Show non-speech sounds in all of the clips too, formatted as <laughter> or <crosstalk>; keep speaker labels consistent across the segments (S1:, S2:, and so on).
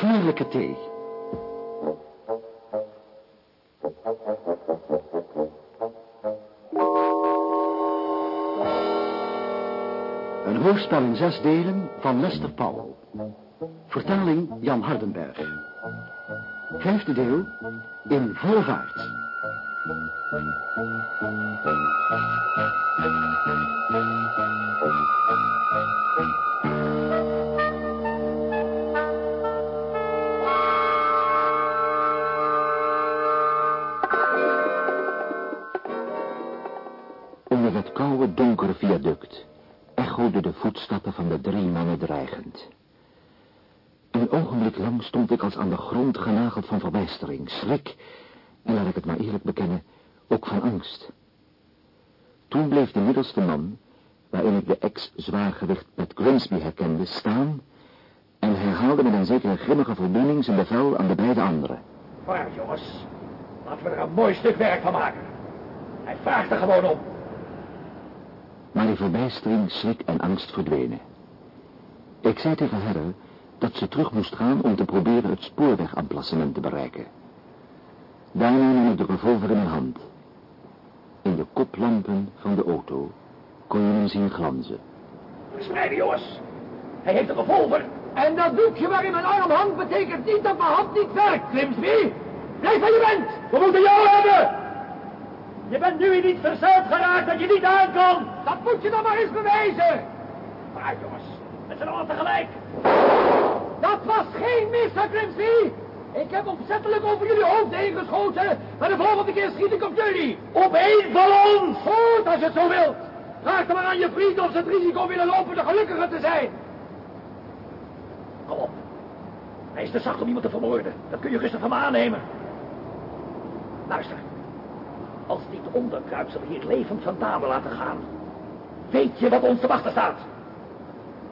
S1: Gevaarlijke thee. Een hoorspel in zes delen van Lester Powell. Vertaling Jan Hardenberg. Vijfde deel in volle vaart. Man, waarin ik de ex-zwaargewicht Pat Grimsby herkende, staan en herhaalde met een zekere grimmige voldoening zijn bevel aan de beide anderen.
S2: Vooruit, jongens. Laten we er een mooi stuk werk van maken. Hij vraagt er gewoon om.
S1: Maar in verbijstering, schrik en angst verdwenen. Ik zei tegen Heather dat ze terug moest gaan om te proberen het spoorwegamplacement te bereiken. Daarna nam ik de revolver in mijn hand. In de koplampen van de auto kon je hem zien glanzen.
S2: Verspreiden, jongens. Hij heeft een revolver. En dat doekje waarin mijn arm hangt betekent niet dat mijn hand niet werkt, Grimsby. Blijf waar je bent. We moeten jou hebben. Je bent nu in iets verzeild geraakt dat je niet aan kan. Dat moet je dan maar eens bewijzen. Vooruit, jongens. Met z'n allen tegelijk. Dat was geen mis, hè, Grimsby. Ik heb opzettelijk over jullie hoofd heen geschoten, maar de volgende keer schiet ik op jullie. Op één van ons! Goed, als je het zo wilt. Vraag maar aan je vriend of ze het risico willen lopen de gelukkiger te zijn. Kom op. Hij is te zacht om iemand te vermoorden. Dat kun je rustig van me aannemen. Luister. Als dit onderkruipsel hier levend van tafel laten gaan... weet je wat ons te wachten staat.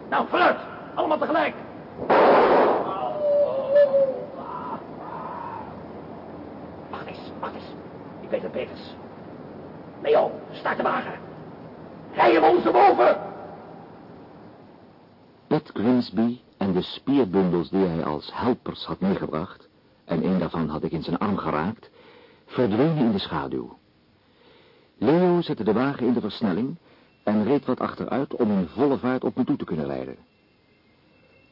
S2: Nou, vooruit. Allemaal tegelijk. Wacht eens, wacht eens. Ik weet het beters. Leo, start de wagen. Rij hem ons boven.
S1: Pat Grimsby en de spierbundels die hij als helpers had meegebracht, en een daarvan had ik in zijn arm geraakt, verdwenen in de schaduw. Leo zette de wagen in de versnelling en reed wat achteruit om in volle vaart op me toe te kunnen rijden.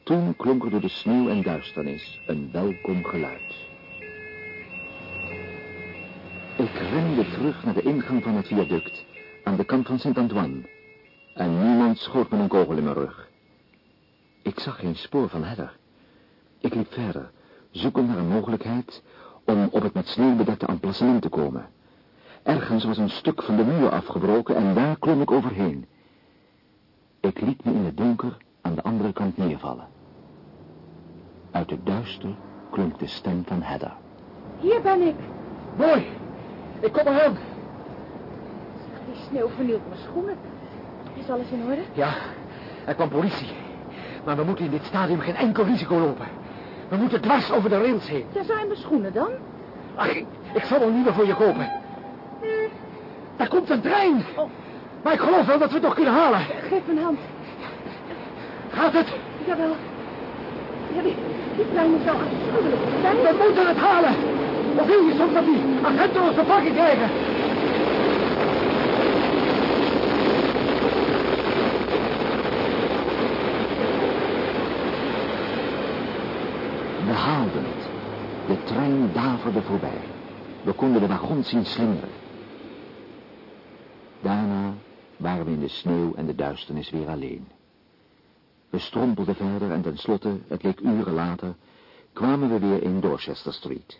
S1: Toen klonk er door de sneeuw en duisternis een welkom geluid. Ik rende terug naar de ingang van het viaduct aan de kant van Sint-Antoine. En niemand schoot me een kogel in mijn rug. Ik zag geen spoor van Heather. Ik liep verder, zoekend naar een mogelijkheid om op het met sneeuw bedekte emplacement te komen. Ergens was een stuk van de muur afgebroken en daar klom ik overheen. Ik liet me in het donker aan de andere kant neervallen. Uit het duister klonk de stem van Heather.
S3: Hier ben ik.
S2: Mooi. Ik kom eraan.
S3: Die sneeuw vernielt mijn schoenen. Is alles in orde?
S2: Ja, er kwam politie. Maar we moeten in dit stadium geen enkel risico lopen. We moeten dwars over de rails heen.
S3: Daar zijn mijn schoenen dan?
S2: Ach, ik, ik zal wel nieuwe voor je kopen. Daar komt een trein.
S3: Oh.
S2: Maar ik geloof wel dat we het nog kunnen halen.
S3: Geef mijn hand.
S2: Gaat het?
S3: Jawel. Ja, die, die trein is wel afschuwelijk.
S2: We moeten het halen. Of wil je soms dat die agenten ons te pakken krijgen?
S1: We haalden het. De trein daverde voorbij. We konden de wagons zien slingeren. Daarna waren we in de sneeuw en de duisternis weer alleen. We strompelden verder en tenslotte, het leek uren later, kwamen we weer in Dorchester Street.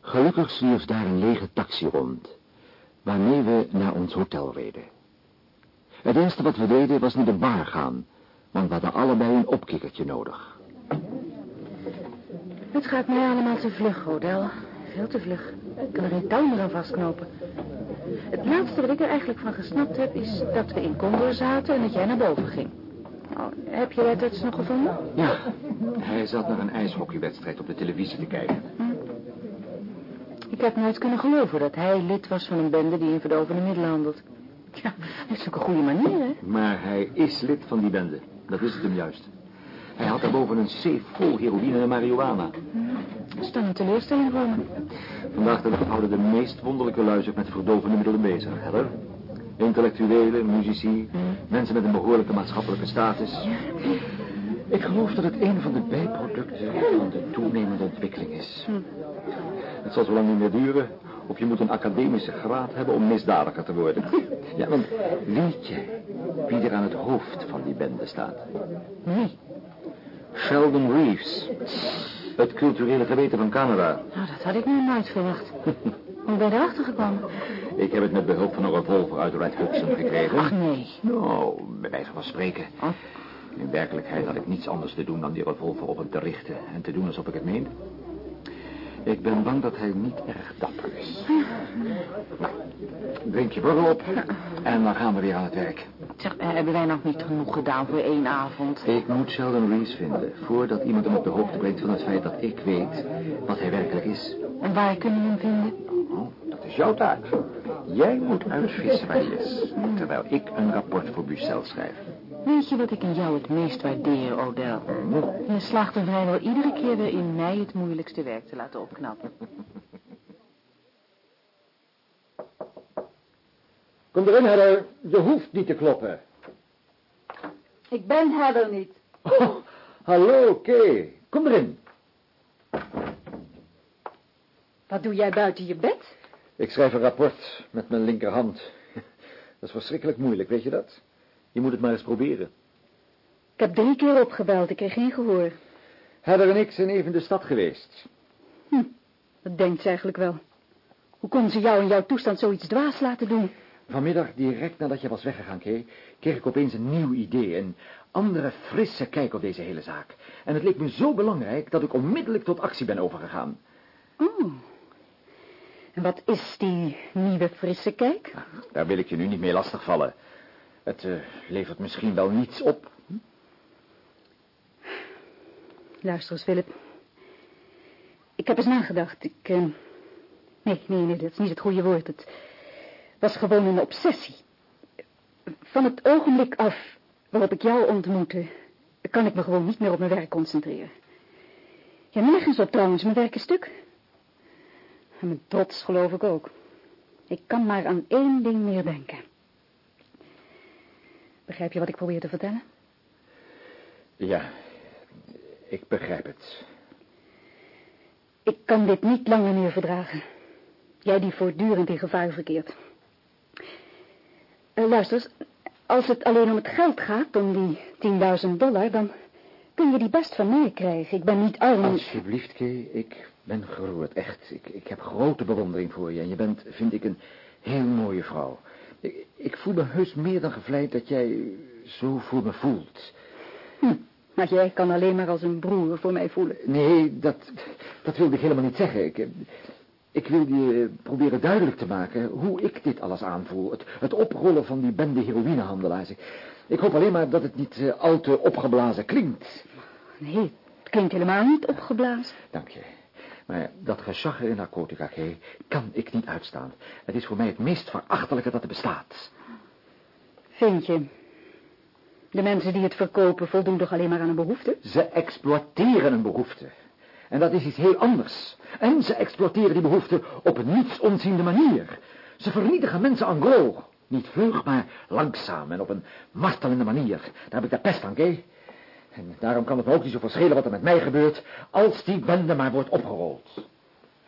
S1: Gelukkig zwierf daar een lege taxi rond, waarmee we naar ons hotel reden. Het eerste wat we deden was naar de bar gaan, want we hadden allebei een opkikkertje nodig.
S3: Het gaat mij allemaal te vlug, Odel. Veel te vlug. Ik kan er geen touw meer aan vastknopen. Het laatste wat ik er eigenlijk van gesnapt heb... is dat we in Condor zaten en dat jij naar boven ging. Oh, heb je Edwards nog gevonden?
S4: Ja, hij zat naar een ijshockeywedstrijd op de televisie te kijken.
S3: Ik heb nooit kunnen geloven dat hij lid was van een bende die in verdovende middelen handelt. Ja, dat is ook een goede manier, hè?
S4: Maar hij is lid van die bende. Dat is het hem juist.
S5: Hij had daarboven een safe vol heroïne en marihuana.
S3: Dat is dan een teleurstelling voor me.
S5: Vandaag de dag houden de meest wonderlijke lui zich met verdovende middelen bezig, Heather. Intellectuelen, muzici, mensen met een behoorlijke maatschappelijke status. Ik geloof dat het een van de bijproducten van de toenemende ontwikkeling is. Het zal zo lang niet meer duren of je moet een academische graad hebben om misdadiger te worden. <laughs> Ja, want weet je wie er aan het hoofd van die bende staat?
S3: Nee.
S5: Sheldon Reeves. Het culturele geweten van Canada.
S3: Nou, dat had ik nu nooit verwacht. <laughs> Hoe ben je erachter gekomen?
S5: Ik heb het met behulp van een revolver uit Red Hudson gekregen.
S3: Ach, nee.
S5: Nou, bij wijze van spreken. In werkelijkheid had ik niets anders te doen dan die revolver op hem te richten en te doen alsof ik het meende. Ik ben bang dat hij niet erg dapper is. Nou, drink je borrel op en dan gaan we weer aan het werk.
S3: Zeg, eh, hebben wij nog niet genoeg gedaan voor één avond?
S5: Ik moet Sheldon Reeves vinden voordat iemand hem op de hoogte brengt van het feit dat ik weet wat hij werkelijk is.
S3: En waar kunnen we hem vinden?
S5: Oh, dat is jouw taak. Jij moet uitvissen waar hij is, terwijl ik een rapport voor Bucel schrijf.
S3: Weet je wat ik in jou het meest waardeer, Odell? Je slaagt er vrijwel iedere keer weer in mij het moeilijkste werk te laten opknappen.
S1: Kom erin, Heather. Je hoeft niet te kloppen.
S6: Ik ben Heather niet.
S1: Oh, hallo, Kay. Kom erin.
S6: Wat doe jij buiten je bed?
S1: Ik schrijf een rapport met mijn linkerhand. Dat is verschrikkelijk moeilijk, weet je dat? Je moet het maar eens proberen.
S6: Ik heb drie keer opgebeld, ik kreeg geen gehoor.
S1: Heather en ik zijn even in de stad geweest.
S6: Hm, dat denkt ze eigenlijk wel. Hoe kon ze jou in jouw toestand zoiets dwaas laten doen?
S1: Vanmiddag, direct nadat je was weggegaan, Kay, kreeg ik opeens een nieuw idee. Een andere, frisse kijk op deze hele zaak. En het leek me zo belangrijk dat ik onmiddellijk tot actie ben overgegaan.
S6: Oh. En wat is die nieuwe frisse kijk?
S1: Daar wil ik je nu niet mee lastigvallen. Het eh, levert misschien wel niets op.
S6: Luister eens, Philip. Ik heb eens nagedacht. Ik, eh, Nee, nee, nee, dat is niet het goede woord. Het was gewoon een obsessie. Van het ogenblik af waarop ik jou ontmoette... kan ik me gewoon niet meer op mijn werk concentreren. Ja, nergens op trouwens, mijn werk is stuk. En mijn trots geloof ik ook. Ik kan maar aan één ding meer denken. Begrijp je wat ik probeer te vertellen?
S1: Ja, ik begrijp het.
S6: Ik kan dit niet langer meer verdragen. Jij die voortdurend in gevaar verkeert. Uh, luister eens, als het alleen om het geld gaat, om die 10.000 dollar, dan kun je die best van mij krijgen. Ik ben niet arm.
S1: Alsjeblieft, Kay, ik ben geroerd, echt. Ik, ik heb grote bewondering voor je en je bent, vind ik, een heel mooie vrouw. Ik, ik voel me heus meer dan gevleid dat jij zo voor me voelt.
S6: Hm, maar jij kan alleen maar als een broer voor mij voelen.
S1: Nee, dat, dat wilde ik helemaal niet zeggen. Ik, ik wil je proberen duidelijk te maken hoe ik dit alles aanvoel. Het, het oprollen van die bende heroïnehandelaars. Ik, ik hoop alleen maar dat het niet uh, al te opgeblazen klinkt.
S6: Nee, het klinkt helemaal niet opgeblazen.
S1: Dank je. Maar dat gezag in narcotica, Kay, kan ik niet uitstaan. Het is voor mij het meest verachtelijke dat er bestaat.
S6: Vind je? De mensen die het verkopen voldoen toch alleen maar aan een behoefte?
S1: Ze exploiteren een behoefte. En dat is iets heel anders. En ze exploiteren die behoefte op een niets onziende manier. Ze vernietigen mensen en gros. Niet vlug, maar langzaam en op een martelende manier. Daar heb ik de pest aan, Kay. En daarom kan het me ook niet zo verschillen wat er met mij gebeurt... als die bende maar wordt opgerold.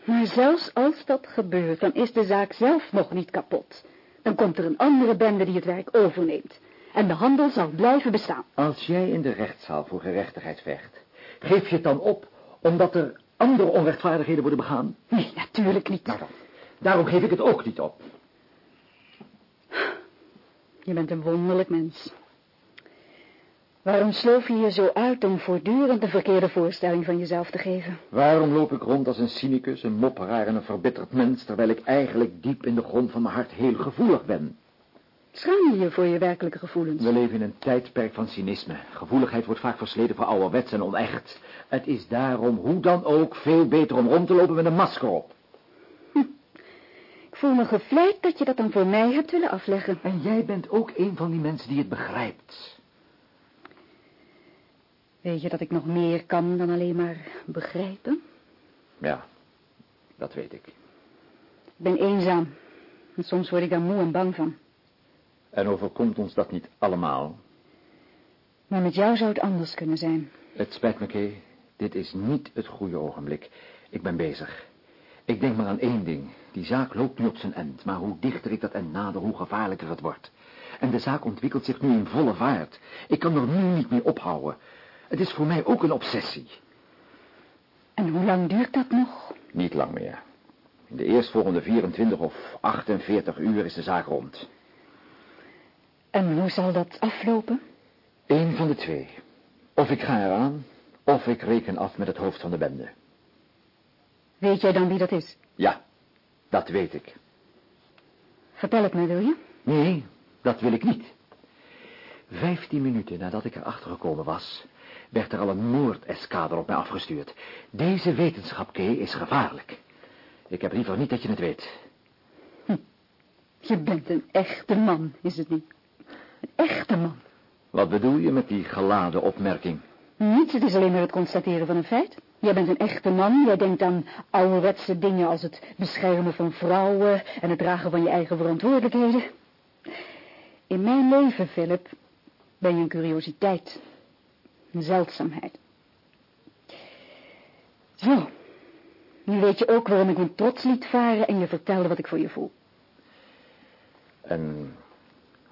S6: Maar zelfs als dat gebeurt, dan is de zaak zelf nog niet kapot. Dan komt er een andere bende die het werk overneemt. En de handel zal blijven bestaan.
S1: Als jij in de rechtszaal voor gerechtigheid vecht... geef je het dan op omdat er andere onrechtvaardigheden worden begaan?
S6: Nee, natuurlijk niet.
S1: Nou dan, daarom geef ik het ook niet op.
S6: Je bent een wonderlijk mens. Waarom sloof je je zo uit om voortdurend de verkeerde voorstelling van jezelf te geven?
S1: Waarom loop ik rond als een cynicus, een mopperaar en een verbitterd mens... terwijl ik eigenlijk diep in de grond van mijn hart heel gevoelig ben?
S6: Schaam je je voor je werkelijke gevoelens?
S1: We leven in een tijdperk van cynisme. Gevoeligheid wordt vaak versleten voor ouderwets en onecht. Het is daarom, hoe dan ook, veel beter om rond te lopen met een masker op.
S6: Hm. Ik voel me gevleid dat je dat dan voor mij hebt willen afleggen.
S1: En jij bent ook een van die mensen die het begrijpt.
S6: Weet je dat ik nog meer kan dan alleen maar begrijpen?
S1: Ja, dat weet ik.
S6: Ik ben eenzaam. En soms word ik daar moe en bang van.
S1: En overkomt ons dat niet allemaal?
S6: Maar met jou zou het anders kunnen zijn.
S1: Het spijt me, Kay. Dit is niet het goede ogenblik. Ik ben bezig. Ik denk maar aan één ding. Die zaak loopt nu op zijn eind. Maar hoe dichter ik dat end nader, hoe gevaarlijker het wordt. En de zaak ontwikkelt zich nu in volle vaart. Ik kan er nu niet meer ophouden. Het is voor mij ook een obsessie.
S6: En hoe lang duurt dat nog?
S1: Niet lang meer. In de eerstvolgende 24 of 48 uur is de zaak rond.
S6: En hoe zal dat aflopen?
S1: Eén van de twee. Of ik ga eraan, of ik reken af met het hoofd van de bende.
S6: Weet jij dan wie dat is?
S1: Ja, dat weet ik.
S6: Vertel het me, wil je?
S1: Nee, dat wil ik niet. Vijftien minuten nadat ik erachter gekomen was, werd er al een moordeskader op mij afgestuurd. Deze wetenschap, Kay, is gevaarlijk. Ik heb liever niet dat je het weet.
S6: Hm. Je bent een echte man, is het niet? Een echte man.
S1: Wat bedoel je met die geladen opmerking?
S6: Niets, het is alleen maar het constateren van een feit. Jij bent een echte man, jij denkt aan ouderwetse dingen als het beschermen van vrouwen en het dragen van je eigen verantwoordelijkheden. In mijn leven, Philip, ben je een curiositeit, een zeldzaamheid. Zo, nu weet je ook waarom ik me trots liet varen en je vertelde wat ik voor je voel.
S1: En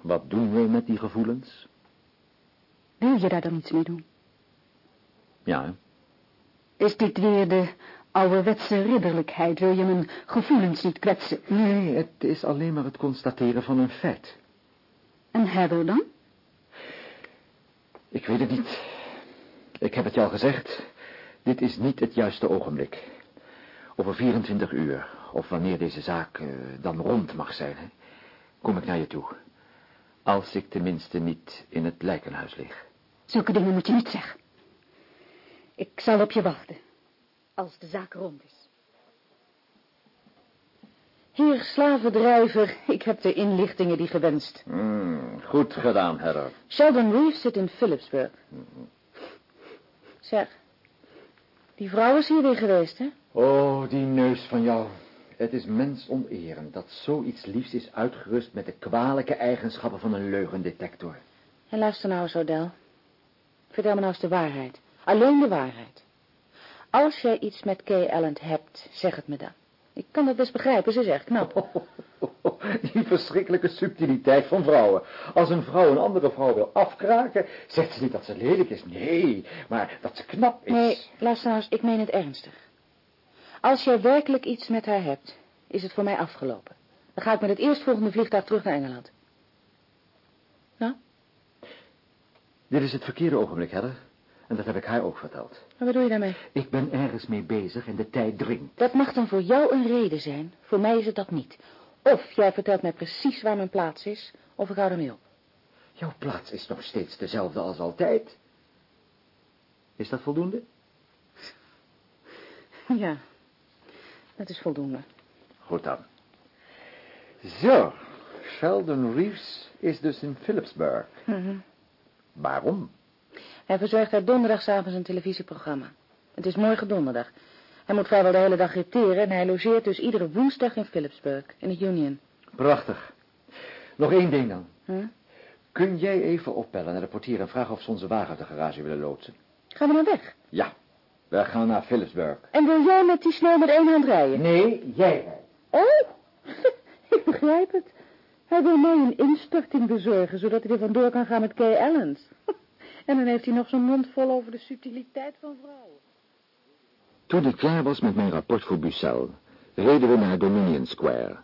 S1: wat doen we met die gevoelens?
S6: Wil je daar dan iets mee doen?
S1: Ja,
S6: Is dit weer de ouderwetse ridderlijkheid? Wil je mijn gevoelens niet kwetsen?
S1: Nee, het is alleen maar het constateren van een feit.
S6: En Heather dan?
S1: Ik weet het niet. Ik heb het je al gezegd. Dit is niet het juiste ogenblik. Over 24 uur, of wanneer deze zaak eh, dan rond mag zijn, hè, kom ik naar je toe. Als ik tenminste niet in het lijkenhuis lig.
S6: Zulke dingen moet je niet zeggen. Ik zal op je wachten. Als de zaak rond is. Heer slavendrijver, ik heb de inlichtingen die gewenst.
S1: Hmm, goed gedaan, Heather.
S6: Sheldon Reeves zit in Philipsburg. Zeg, die vrouw is hier weer geweest, hè?
S1: Oh, die neus van jou. Het is mensonterend dat zoiets liefs is uitgerust met de kwalijke eigenschappen van een leugendetector.
S6: En luister nou eens, Odell. Vertel me nou eens de waarheid. Alleen de waarheid. Als jij iets met Kay Allen hebt, zeg het me dan. Ik kan dat best begrijpen, ze is echt knap. <laughs>
S1: Die verschrikkelijke subtiliteit van vrouwen. Als een vrouw een andere vrouw wil afkraken, zegt ze niet dat ze lelijk is. Nee, maar dat ze knap is.
S6: Nee, eens, ik meen het ernstig. Als jij werkelijk iets met haar hebt, is het voor mij afgelopen. Dan ga ik met het eerstvolgende vliegtuig terug naar Engeland. Nou,
S1: Dit is het verkeerde ogenblik, Heather. En dat heb ik haar ook verteld.
S6: maar wat doe je daarmee?
S1: Ik ben ergens mee bezig en de tijd dringt.
S6: Dat mag dan voor jou een reden zijn. Voor mij is het dat niet. Of jij vertelt mij precies waar mijn plaats is, of ik hou ermee op.
S1: Jouw plaats is nog steeds dezelfde als altijd. Is dat voldoende?
S6: Ja, dat is voldoende.
S1: Goed dan. Zo, Sheldon Reeves is dus in Philipsburg.
S6: Mhm.
S1: Waarom?
S6: Hij verzorgt daar donderdagavond een televisieprogramma. Het is morgen donderdag. Hij moet vrijwel de hele dag repteren en hij logeert dus iedere woensdag in Philipsburg, in het Union.
S1: Prachtig. Nog één ding dan.
S6: Hm?
S1: Kun jij even opbellen naar de portier en vragen of ze onze wagen uit de garage willen loodsen?
S6: Gaan we nou weg?
S1: Ja, we gaan naar Philipsburg.
S6: En wil jij met die sneeuw met één hand rijden?
S1: Nee, jij rijdt.
S6: Oh, <laughs> ik begrijp het. Hij wil mij een instorting bezorgen, zodat hij er vandoor kan gaan met Kay Allens. <laughs> En dan heeft hij nog zo'n mond vol over de subtiliteit van vrouwen.
S1: Toen ik klaar was met mijn rapport voor Bucel, reden we naar Dominion Square.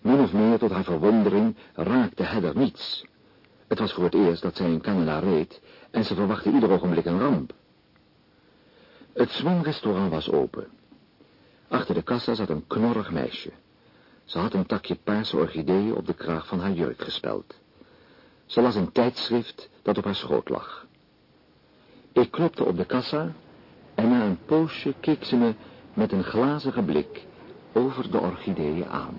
S1: Min of meer tot haar verwondering raakte Heather niets. Het was voor het eerst dat zij in Canada reed en ze verwachtte ieder ogenblik een ramp. Het Swan-restaurant was open. Achter de kassa zat een knorrig meisje. Ze had een takje paarse orchideeën op de kraag van haar jurk gespeld. Ze las een tijdschrift dat op haar schoot lag. Ik klopte op de kassa en na een poosje keek ze me met een glazige blik over de orchideeën aan.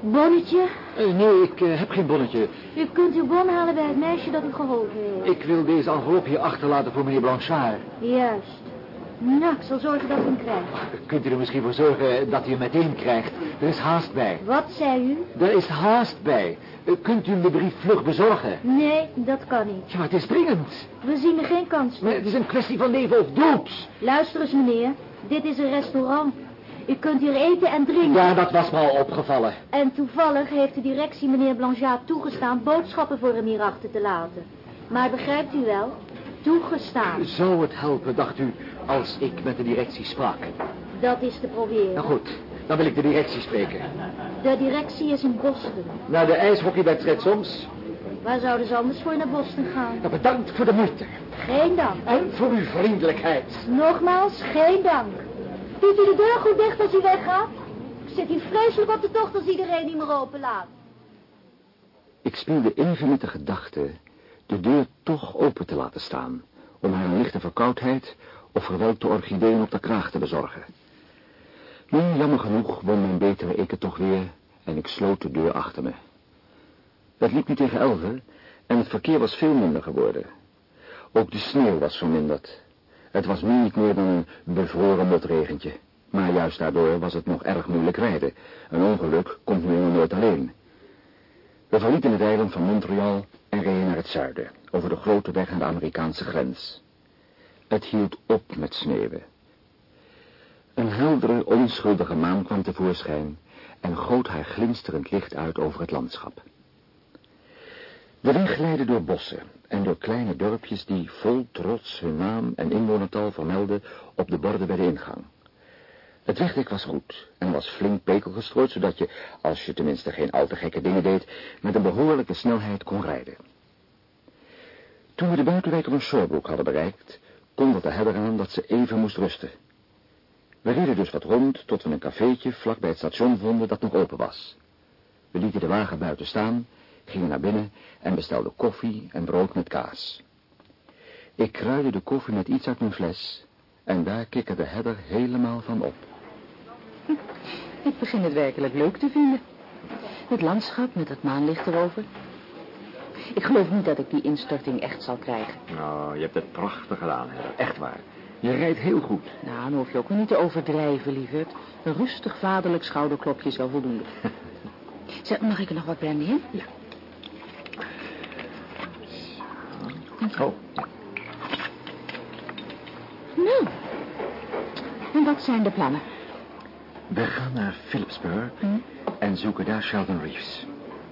S7: Bonnetje,
S4: Eh, nee, ik eh, heb geen bonnetje.
S7: u kunt uw bon halen bij het meisje dat u geholpen heeft.
S4: Ik wil deze envelop hier achterlaten voor meneer Blanchard.
S7: Juist. Nou, ik zal zorgen dat u hem krijgt.
S4: Kunt u er misschien voor zorgen dat u hem meteen krijgt? Er is haast bij.
S7: Wat zei u?
S4: Er is haast bij. Kunt u me de brief vlug bezorgen?
S7: Nee, dat kan niet.
S4: Ja, maar het is dringend.
S7: We zien er geen kans
S4: Maar
S7: meer.
S4: het is een kwestie van leven of dood.
S7: Luister eens, meneer. Dit is een restaurant. U kunt hier eten en drinken.
S4: Ja, dat was me al opgevallen.
S7: En toevallig heeft de directie meneer Blanchard toegestaan boodschappen voor hem hier achter te laten. Maar begrijpt u wel? Toegestaan.
S4: Zou het helpen, dacht u, als ik met de directie sprak?
S7: Dat is te proberen.
S4: Nou goed, dan wil ik de directie spreken.
S7: De directie is in Boston.
S4: Naar de ijshockeywedstrijd soms.
S7: Waar zouden ze anders voor naar Boston gaan?
S4: Nou, bedankt voor de moeite.
S7: Geen dank.
S4: En voor uw vriendelijkheid.
S7: Nogmaals, geen dank. Doet u de deur goed dicht als u weggaat? Ik zit hier vreselijk op de tocht als iedereen niet meer openlaat.
S1: Ik speelde even met de gedachte de deur toch open te laten staan, om haar lichte verkoudheid of verwelkte orchideeën op de kraag te bezorgen. Maar jammer genoeg won mijn betere ik toch weer en ik sloot de deur achter me. Het liep niet tegen elven en het verkeer was veel minder geworden. Ook de sneeuw was verminderd. Het was nu niet meer dan een bevroren motregentje. Maar juist daardoor was het nog erg moeilijk rijden. Een ongeluk komt nu nooit alleen. We verlieten het eiland van Montreal en reden naar het zuiden, over de grote weg aan de Amerikaanse grens. Het hield op met sneeuwen. Een heldere, onschuldige maan kwam tevoorschijn en goot haar glinsterend licht uit over het landschap. De weg leidde door bossen en door kleine dorpjes die vol trots hun naam en inwonertal vermelden op de borden bij de ingang. Het wegdek was goed en was flink pekel gestrooid, zodat je, als je tenminste geen al te gekke dingen deed, met een behoorlijke snelheid kon rijden. Toen we de buitenwijk van Shorebrook hadden bereikt, kondigde Heather aan dat ze even moest rusten. We reden dus wat rond tot we een cafeetje vlak bij het station vonden dat nog open was. We lieten de wagen buiten staan, gingen naar binnen en bestelden koffie en brood met kaas. Ik kruidde de koffie met iets uit mijn fles en daar kikkerde Heather helemaal van op. <laughs>
S3: Ik begin het werkelijk leuk te vinden. Het landschap met het maanlicht erover. Ik geloof niet dat ik die instorting echt zal krijgen.
S4: Nou, je hebt het prachtig gedaan, Heather. Echt waar. Je rijdt heel goed.
S3: Nou, dan hoef je ook niet te overdrijven, lieverd. Een rustig vaderlijk schouderklopje is wel voldoende. <laughs> Zeg, mag ik er nog wat bij nemen?
S4: Ja.
S3: Dank je.
S4: Oh,
S3: Nou, en wat zijn de plannen?
S1: We gaan naar Philipsburg
S3: Hm?
S1: en zoeken daar Sheldon Reeves.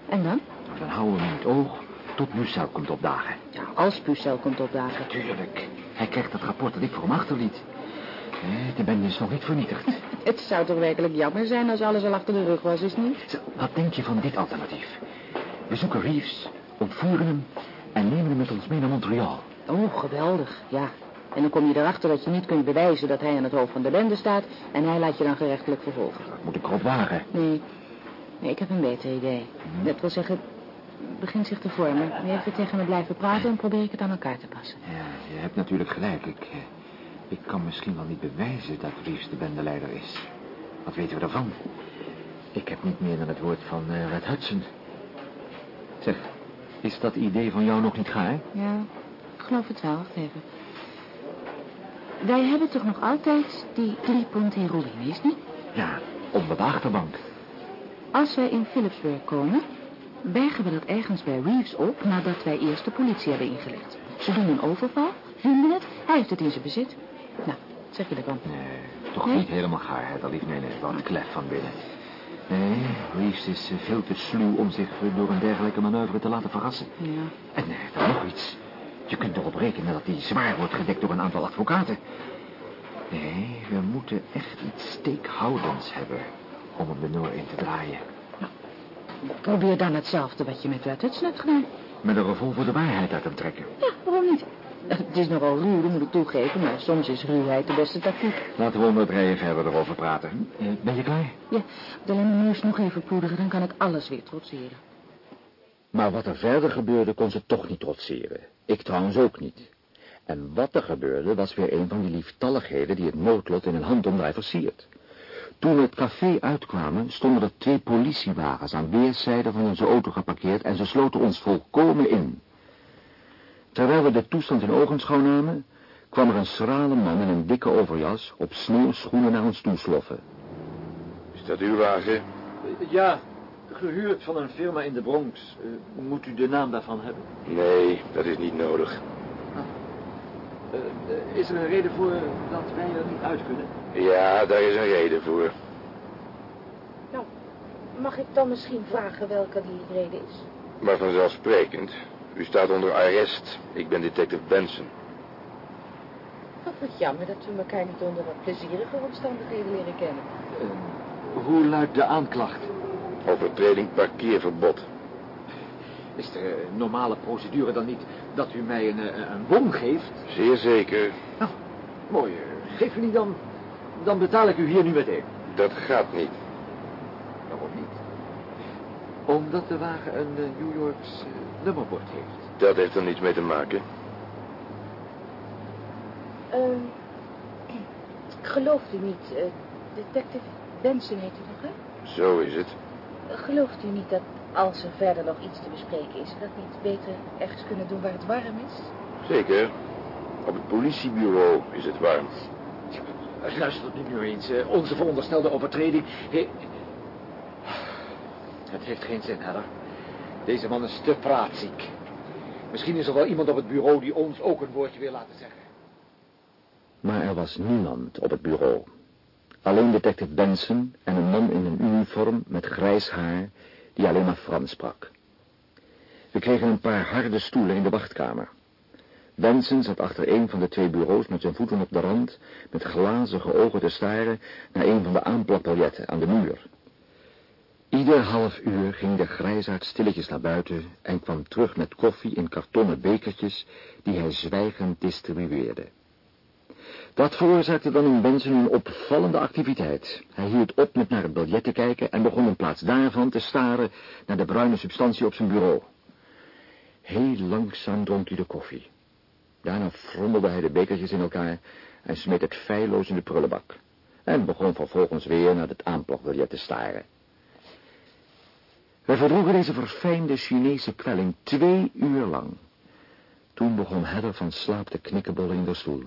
S3: En dan?
S1: Nou, Dan houden we hem in het oog tot Bucel komt opdagen.
S3: Ja, als Pucel komt opdagen.
S1: Tuurlijk. Hij krijgt het rapport dat ik voor hem achterliet. Eh, De bende is nog niet vernietigd. <laughs>
S3: Het zou toch werkelijk jammer zijn als alles al achter de rug was, is niet?
S1: Wat denk je van dit alternatief? We zoeken Reeves, ontvoeren hem en nemen hem met ons mee naar Montreal.
S3: Oh, geweldig, ja. En dan kom je erachter dat je niet kunt bewijzen dat hij aan het hoofd van de bende staat... en hij laat je dan gerechtelijk vervolgen.
S1: Dat moet ik erop wagen.
S3: Nee, nee ik heb een beter idee. Dat wil zeggen, begint zich te vormen. Nu even tegen me blijven praten en probeer ik het aan elkaar te passen.
S1: Ja, je hebt natuurlijk gelijk. Ik, eh, ik kan misschien wel niet bewijzen dat Reeves de bendeleider is. Wat weten we daarvan? Ik heb niet meer dan het woord van eh, Red Hudson. Zeg, is dat idee van jou nog niet gaar?
S3: Ja, ik geloof het wel. Wacht even. Wij hebben toch nog altijd die drie pond heroïne, is het niet?
S1: Ja, op de achterbank.
S3: Als wij in Philipsburg komen, bergen we dat ergens bij Reeves op nadat wij eerst de politie hebben ingelicht. Ze doen een overval, vinden het, hij heeft het in zijn bezit. Nou, zeg je ervan?
S1: Nee, toch
S3: Nee?
S1: niet helemaal gaar, hè, lief. Nee, nee, wat klef van binnen. Nee, Reeves is eh, veel te sluw om zich eh, door een dergelijke manoeuvre te laten verrassen.
S3: Ja.
S1: En eh, dan nog iets. Je kunt erop rekenen dat hij zwaar wordt gedekt door een aantal advocaten. Nee, we moeten echt iets steekhoudends hebben om hem de noor in te draaien.
S3: Probeer dan hetzelfde wat je met Hudson hebt gedaan.
S1: Met een revolver de waarheid uit hem trekken.
S3: Ja, waarom niet? Het is nogal ruw, dat moet ik toegeven, maar soms is ruwheid de beste tactiek.
S1: Laten we onder het rijden verder erover praten. Eh, ben je klaar?
S3: Ja, moet alleen mijn neus nog even poederen, dan kan ik alles weer trotseren.
S1: Maar wat er verder gebeurde, kon ze toch niet trotseren. Ik trouwens ook niet. En wat er gebeurde, was weer een van die lieftalligheden die het noodlot in een handomdraai versiert. Toen we het café uitkwamen, stonden er twee politiewagens aan weerszijden van onze auto geparkeerd en ze sloten ons volkomen in. Terwijl we de toestand in ogenschouw namen, kwam er een schrale man in een dikke overjas op sneeuwschoenen naar ons toe sloffen.
S8: Is dat uw wagen?
S4: Ja, gehuurd van een firma in de Bronx. Uh, moet u de naam daarvan hebben?
S8: Nee, dat is niet nodig.
S4: Uh, is er een reden voor dat wij er niet uit kunnen?
S8: Ja, daar is een reden voor.
S3: Nou, mag ik dan misschien vragen welke die reden is?
S8: Maar vanzelfsprekend. U staat onder arrest. Ik ben detective Benson.
S3: Wat, wat jammer dat we elkaar niet onder wat plezierige omstandigheden leren kennen.
S4: Uh, hoe luidt de aanklacht?
S8: Overtreding parkeerverbod.
S4: Is de normale procedure dan niet dat u mij een, een bom geeft?
S8: Zeer zeker.
S4: Nou, mooi. Geef u niet dan... Dan betaal ik u hier nu meteen.
S8: Dat gaat niet.
S4: Waarom niet? Omdat de wagen een New Yorks nummerbord heeft.
S8: Dat heeft er niets mee te maken.
S3: Uh, gelooft u niet, uh, detective Benson heet u nog, hè?
S8: Zo is het.
S3: Gelooft u niet dat als er verder nog iets te bespreken is... we dat niet beter ergens kunnen doen waar het warm is?
S8: Zeker. Op het politiebureau is het warm.
S4: Luister nu eens. Onze veronderstelde overtreding... He... Het heeft geen zin, Heller. Deze man is te praatziek. Misschien is er wel iemand op het bureau die ons ook een woordje wil laten zeggen.
S1: Maar er was niemand op het bureau. Alleen detective Benson en een man in een uniform met grijs haar die alleen maar Frans sprak. We kregen een paar harde stoelen in de wachtkamer. Benson zat achter een van de twee bureaus met zijn voeten op de rand, met glazige ogen te staren naar een van de aanplakbiljetten aan de muur. Ieder half uur ging de grijsaard stilletjes naar buiten en kwam terug met koffie in kartonnen bekertjes die hij zwijgend distribueerde. Dat veroorzaakte dan in Benson een opvallende activiteit. Hij hield op met naar het biljet te kijken en begon in plaats daarvan te staren naar de bruine substantie op zijn bureau. Heel langzaam dronk hij de koffie. Daarna frommelde hij de bekertjes in elkaar en smeet het feilloos in de prullenbak. En begon vervolgens weer naar het aanplakbiljet te staren. Wij verdroegen deze verfijnde Chinese kwelling twee uur lang. Toen begon Heather van slaap te knikkenbollen in de stoel.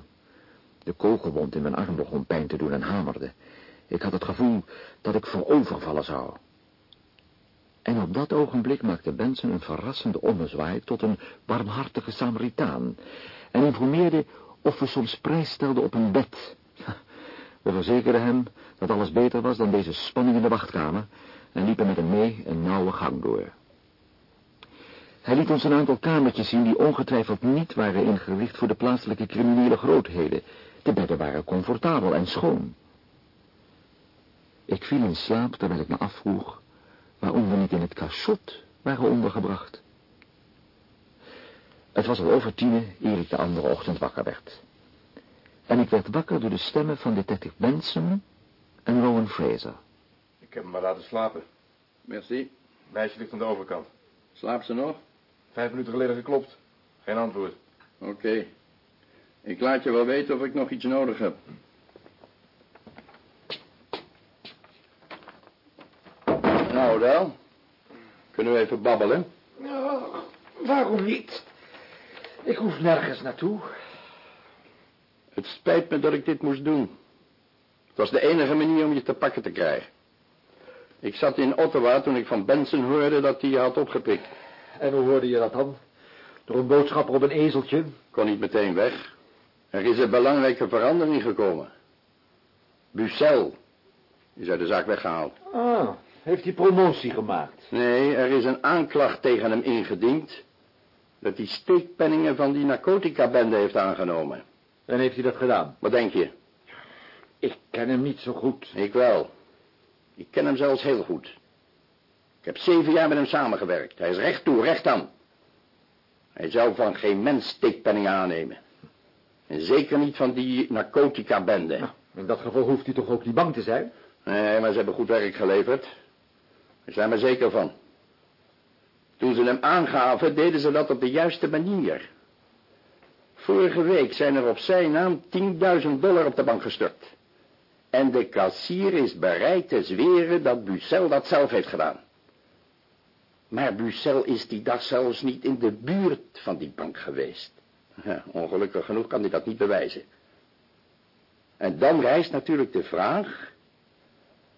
S1: De kogelwond in mijn arm begon pijn te doen en hamerde. Ik had het gevoel dat ik voorovervallen zou. En op dat ogenblik maakte Benson een verrassende ommezwaai tot een barmhartige Samaritaan en informeerde of we soms prijs stelden op een bed. We verzekerden hem dat alles beter was dan deze spanning in de wachtkamer en liepen met hem mee een nauwe gang door. Hij liet ons een aantal kamertjes zien die ongetwijfeld niet waren ingericht voor de plaatselijke criminele grootheden. De bedden waren comfortabel en schoon. Ik viel in slaap terwijl ik me afvroeg waarom we niet in het cachot waren ondergebracht. Het was al over tienen eer ik de andere ochtend wakker werd. En ik werd wakker door de stemmen van detective Benson en Rowan Fraser.
S8: Ik heb hem maar laten slapen.
S9: Merci.
S8: Meisje ligt aan de overkant.
S9: Slaapt ze nog?
S8: Vijf minuten geleden geklopt. Geen antwoord.
S9: Oké. Okay. Ik laat je wel weten of ik nog iets nodig heb. Nou, Del. Kunnen we even babbelen?
S4: Nou, waarom niet? Ik hoef nergens naartoe.
S9: Het spijt me dat ik dit moest doen. Het was de enige manier om je te pakken te krijgen. Ik zat in Ottawa toen ik van Benson hoorde dat hij je had opgepikt.
S4: En hoe hoorde je dat dan? Door een boodschapper op een ezeltje?
S9: Kon niet meteen weg. Er is een belangrijke verandering gekomen. Bucel is uit de zaak weggehaald.
S4: Ah, heeft hij promotie gemaakt?
S9: Nee, er is een aanklacht tegen hem ingediend... dat hij steekpenningen van die narcotica-bende heeft aangenomen.
S4: En heeft hij dat gedaan?
S9: Wat denk je?
S4: Ik ken hem niet zo goed.
S9: Ik wel. Ik ken hem zelfs heel goed. Ik heb zeven jaar met hem samengewerkt. Hij is recht toe, recht aan. Hij zou van geen mens steekpenningen aannemen. En zeker niet van die narcotica-bende.
S4: Nou, in dat geval hoeft hij toch ook niet bang te zijn?
S9: Nee, maar ze hebben goed werk geleverd. Daar zijn we zeker van. Toen ze hem aangaven, deden ze dat op de juiste manier. Vorige week zijn er op zijn naam 10.000 dollar op de bank gestort. En de kassier is bereid te zweren dat Bucel dat zelf heeft gedaan. Maar Bucel is die dag zelfs niet in de buurt van die bank geweest. Ja, ongelukkig genoeg kan hij dat niet bewijzen. En dan rijst natuurlijk de vraag...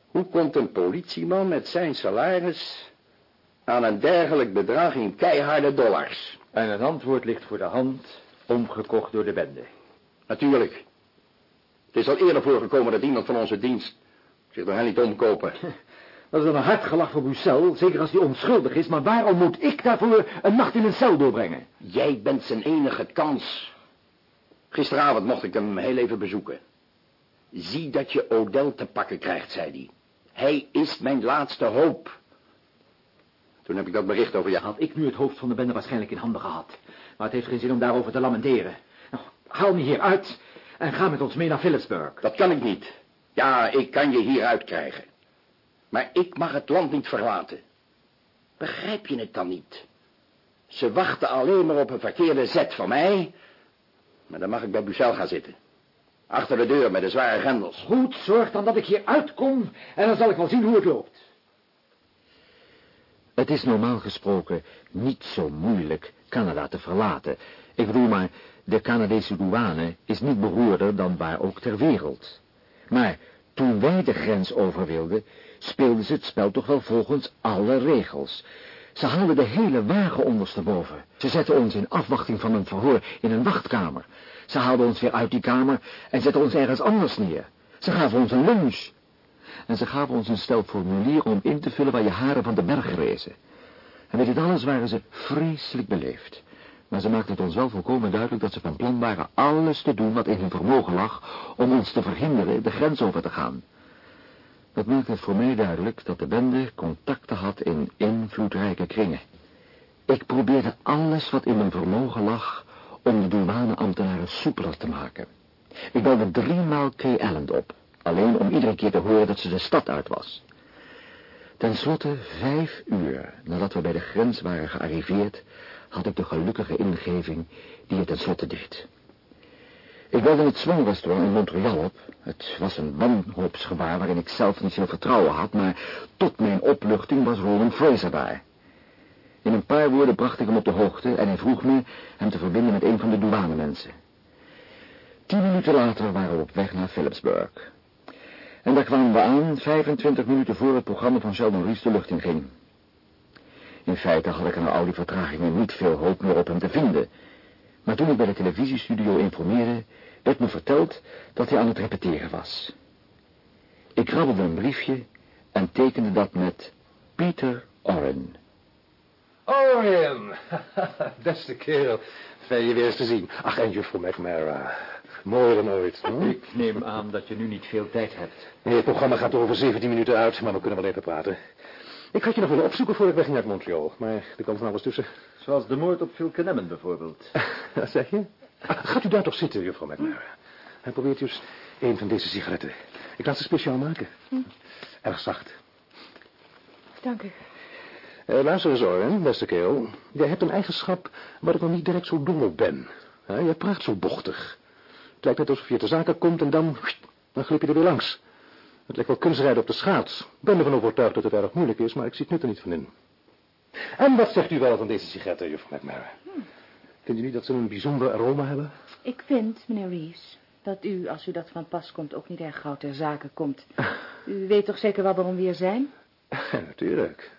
S9: hoe komt een politieman met zijn salaris... aan een dergelijk bedrag in keiharde dollars?
S4: En het antwoord ligt voor de hand, omgekocht door de bende.
S9: Natuurlijk. Het is al eerder voorgekomen dat iemand van onze dienst zich door hen niet omkopen. <laughs>
S2: Dat is dan een hard gelach voor Bucel, zeker als hij onschuldig is, maar waarom moet ik daarvoor een nacht in een cel doorbrengen?
S9: Jij bent zijn enige kans. Gisteravond mocht ik hem heel even bezoeken. Zie dat je Odell te pakken krijgt, zei hij. Hij is mijn laatste hoop. Toen heb ik dat bericht over je...
S2: Had ik nu het hoofd van de bende waarschijnlijk in handen gehad. Maar het heeft geen zin om daarover te lamenteren. Nou, haal me hier uit en ga met ons mee naar Phillipsburg.
S9: Dat kan ik niet. Ja, ik kan je hier uitkrijgen. Maar ik mag het land niet verlaten. Begrijp je het dan niet? Ze wachten alleen maar op een verkeerde zet van mij. Maar dan mag ik bij Bucel gaan zitten. Achter de deur met de zware grendels.
S2: Goed, zorg dan dat ik hier uitkom en dan zal ik wel zien hoe het loopt.
S1: Het is normaal gesproken niet zo moeilijk Canada te verlaten. Ik bedoel maar, de Canadese douane is niet beroerder dan waar ook ter wereld. Maar toen wij de grens over wilden, speelden ze het spel toch wel volgens alle regels. Ze haalden de hele wagen ondersteboven. Ze zetten ons in afwachting van een verhoor in een wachtkamer. Ze haalden ons weer uit die kamer en zetten ons ergens anders neer. Ze gaven ons een lunch. En ze gaven ons een stel formulieren om in te vullen waar je haren van de berg rezen. En met dit alles waren ze vreselijk beleefd. Maar ze maakten het ons wel volkomen duidelijk dat ze van plan waren alles te doen wat in hun vermogen lag om ons te verhinderen de grens over te gaan. Dat maakte het voor mij duidelijk dat de bende contacten had in invloedrijke kringen. Ik probeerde alles wat in mijn vermogen lag om de douaneambtenaren soepeler te maken. Ik belde driemaal Kay Allen op, alleen om iedere keer te horen dat ze de stad uit was. Ten slotte, vijf uur nadat we bij de grens waren gearriveerd, had ik de gelukkige ingeving die het tenslotte deed. Ik belde het Swan-restaurant in Montreal op. Het was een wanhoopsgebaar waarin ik zelf niet veel vertrouwen had, maar tot mijn opluchting was Roland Fraser daar. In een paar woorden bracht ik hem op de hoogte en hij vroeg me hem te verbinden met een van de douanemensen. Tien minuten later waren we op weg naar Phillipsburg. En daar kwamen we aan, 25 minuten voor het programma van Sheldon Rees de lucht in ging. In feite had ik na al die vertragingen niet veel hoop meer op hem te vinden. Maar toen ik bij de televisiestudio informeerde, werd me verteld dat hij aan het repeteren was. Ik krabbelde een briefje en tekende dat met Peter Orrin.
S10: Orrin! <laughs> Beste kerel, fijn je weer eens te zien. Ach, en juffrouw McNamara. Mooier dan ooit. Hm?
S4: Ik neem aan dat je nu niet veel tijd hebt.
S10: Nee, het programma gaat over 17 minuten uit, maar we kunnen wel even praten. Ik had je nog willen opzoeken voor ik wegging uit Montreal, maar er kwam van alles tussen.
S4: Zoals de moord op Phil Kenneman bijvoorbeeld. <laughs>
S10: Wat zeg je? Gaat u daar toch zitten, juffrouw McNamara. En probeert u eens een van deze sigaretten. Ik laat ze speciaal maken. Erg zacht.
S3: Dank u.
S10: Eh, luister eens, Oren, beste kerel. Jij hebt een eigenschap waar ik nog niet direct zo dom op ben. Jij praat zo bochtig. Het lijkt net alsof je te zaken komt en dan... dan glip je er weer langs. Het lijkt wel kunstrijden op de schaats. Ik ben ervan overtuigd dat het erg moeilijk is, maar ik zie het nut er niet van in. En wat zegt u wel van deze sigaretten, juffrouw McNamara? Vindt u niet dat ze een bijzonder aroma hebben?
S3: Ik vind, meneer Rees, dat u, als u dat van pas komt, ook niet erg gauw ter zake komt. <laughs> U weet toch zeker wel waarom we hier zijn?
S10: Ja, <laughs> natuurlijk.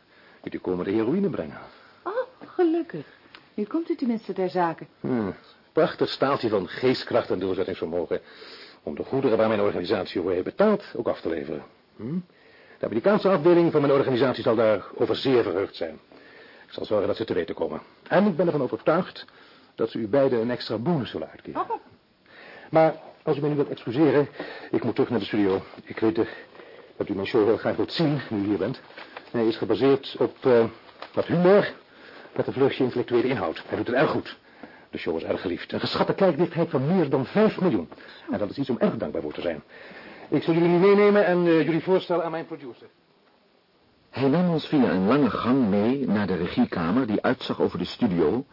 S10: Jullie komen de heroïne brengen.
S3: Oh, gelukkig. Nu komt u tenminste ter zake.
S10: Hm, prachtig staaltje van geestkracht en doorzettingsvermogen. Om de goederen waar mijn organisatie voor heeft betaald ook af te leveren. Hm? De Amerikaanse afdeling van mijn organisatie zal daarover zeer verheugd zijn. Ik zal zorgen dat ze te weten komen. En ik ben ervan overtuigd dat ze u beiden een extra bonus zullen uitkeren.
S3: Oh.
S10: Maar als u mij nu wilt excuseren, ik moet terug naar de studio. Ik weet eh, dat u mijn show heel graag wilt zien, nu u hier bent. Hij is gebaseerd op eh, wat humor met een vleugje intellectuele inhoud. Hij doet het erg goed. De show is erg geliefd. Een geschatte kijkdichtheid van meer dan 5 miljoen. En dat is iets om erg dankbaar voor te zijn. Ik zal jullie nu meenemen en eh, jullie voorstellen aan mijn producer.
S1: Hij nam ons via een lange gang mee naar de regiekamer die uitzag over de studio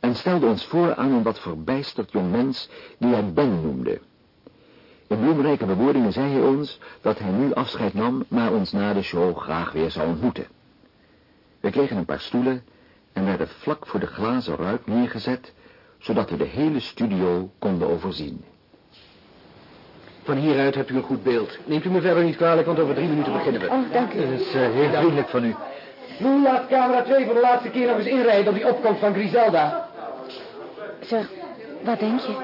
S1: en stelde ons voor aan een wat verbijsterd jongmens die hij Ben noemde. In bloemrijke bewoordingen zei hij ons dat hij nu afscheid nam, maar ons na de show graag weer zou ontmoeten. We kregen een paar stoelen en werden vlak voor de glazen ruit neergezet, zodat we de hele studio konden overzien.
S10: Van hieruit hebt u een goed beeld. Neemt u me verder niet kwalijk, want over drie minuten beginnen we.
S3: Oh, dank u.
S2: Dat is eh, heel vriendelijk van u.
S11: Nu laat camera 2 voor de laatste keer nog eens inrijden op die opkomst van Griselda.
S3: Zeg, wat denk je?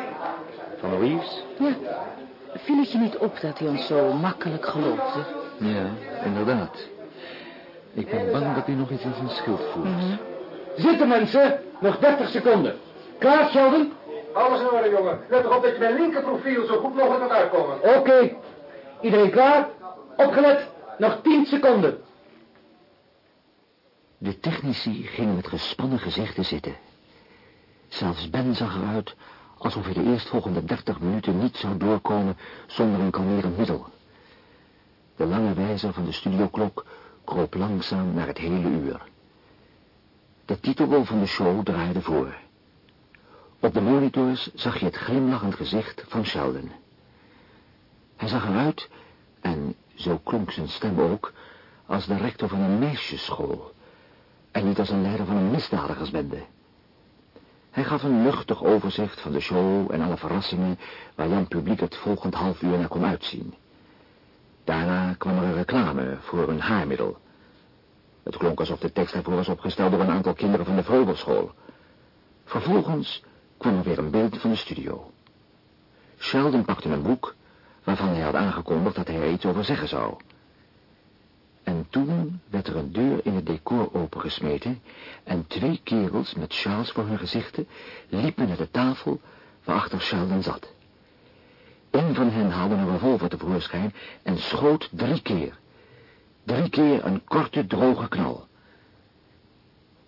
S1: Van Reeves?
S3: Ja, viel het je niet op dat hij ons zo makkelijk geloofde?
S1: Ja, inderdaad. Ik ben bang dat hij nog iets in zijn schild voelt.
S11: Zitten mensen, nog 30 seconden. Klaar, Sheldon?
S10: Alles in orde, jongen. Let erop dat je mijn linkerprofiel zo goed mogelijk kan uitkomen.
S11: Oké. Iedereen klaar? Opgelet, nog 10 seconden.
S1: De technici gingen met gespannen gezichten zitten. Zelfs Ben zag eruit alsof hij de eerstvolgende dertig minuten niet zou doorkomen zonder een kalmerend middel. De lange wijzer van de studioklok kroop langzaam naar het hele uur. De titelrol van de show draaide voor. Op de monitors zag je het glimlachend gezicht van Sheldon. Hij zag eruit, en zo klonk zijn stem ook, als de rector van een meisjesschool, en niet als een leider van een misdadigersbende. Hij gaf een luchtig overzicht van de show en alle verrassingen waar Jan publiek het volgend half uur naar kon uitzien. Daarna kwam er een reclame voor een haarmiddel. Het klonk alsof de tekst daarvoor was opgesteld door een aantal kinderen van de Vreugelschool. Vervolgens kwam er weer een beeld van de studio. Sheldon pakte een boek waarvan hij had aangekondigd dat hij er iets over zeggen zou. En toen werd er een deur in het decor opengesmeten en twee kerels met sjaals voor hun gezichten liepen naar de tafel waarachter Sheldon zat. Een van hen haalde een revolver tevoorschijn en schoot drie keer. Drie keer een korte, droge knal.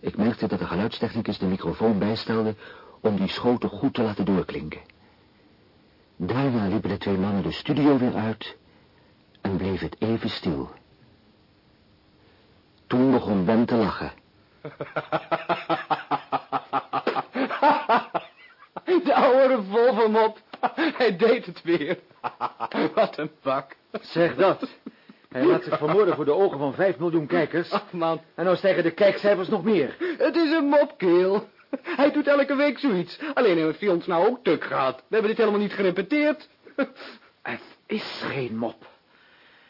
S1: Ik merkte dat de geluidstechnicus de microfoon bijstelde om die schoten goed te laten doorklinken. Daarna liepen de twee mannen de studio weer uit en bleef het even stil. Toen begon Ben te lachen. <laughs>
S11: De oude revolvermop. Hij deed het weer. <laughs> Wat een bak.
S2: Zeg dat. Hij laat zich vermoorden voor de ogen van 5 miljoen kijkers.
S11: Ach, man.
S2: En nou stijgen de kijkcijfers nog meer.
S11: Het is een mopkeel. <laughs> Hij doet elke week zoiets. Alleen heeft hij ons nou ook tuk gehad. We hebben dit helemaal niet gerepeteerd.
S2: Het <laughs> is geen mop.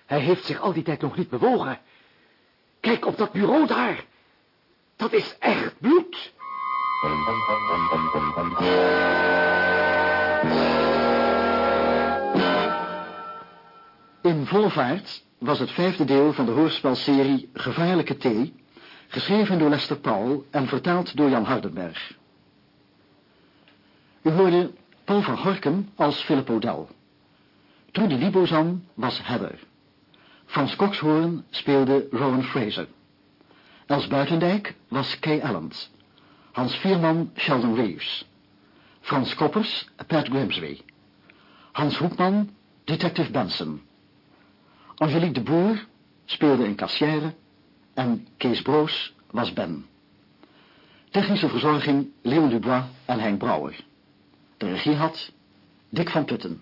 S2: Hij heeft zich al die tijd nog niet bewogen. Kijk op dat bureau daar. Dat is echt bloed.
S12: In volle vaart was het vijfde deel van de hoorspelserie Gevaarlijke Thee, geschreven door Lester Paul en vertaald door Jan Hardenberg. U hoorde Paul van Gorkum als Philip O'Dell. Trudy Libozan was Heather. Frans Kokshoorn speelde Rowan Fraser. Els Buitendijk was Kay Allen. Hans Vierman Sheldon Reeves. Frans Koppers Pat Grimsby. Hans Hoekman Detective Benson. Angelique de Boer speelde een kassière en Kees Broos was Ben. Technische verzorging Leon Dubois en Henk Brouwer. De regie had Dick van Putten.